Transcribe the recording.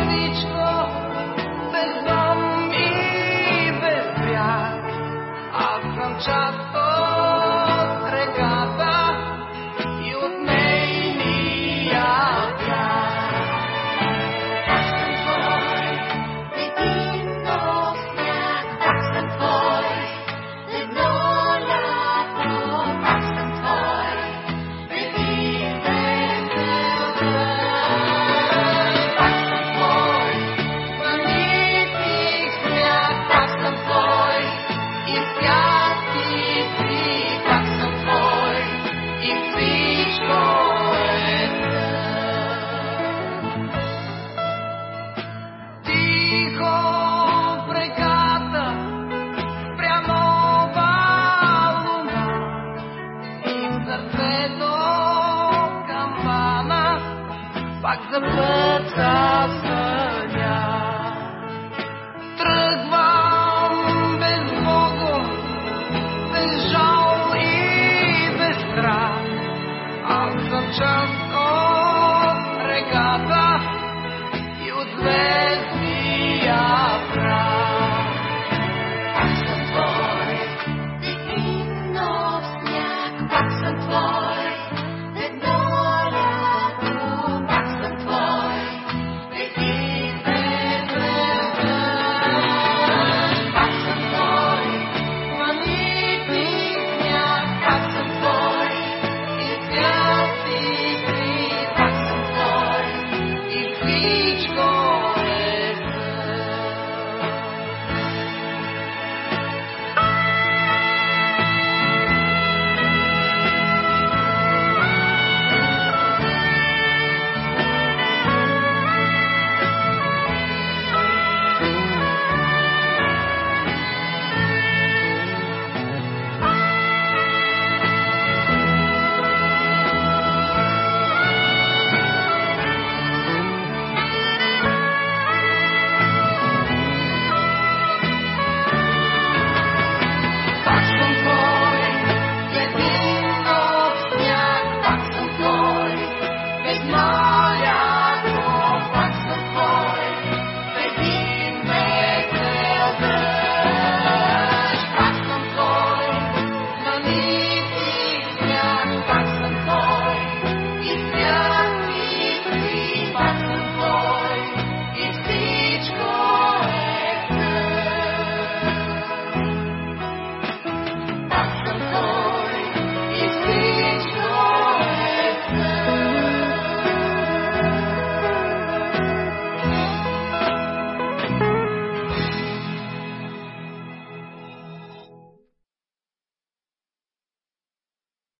each Father.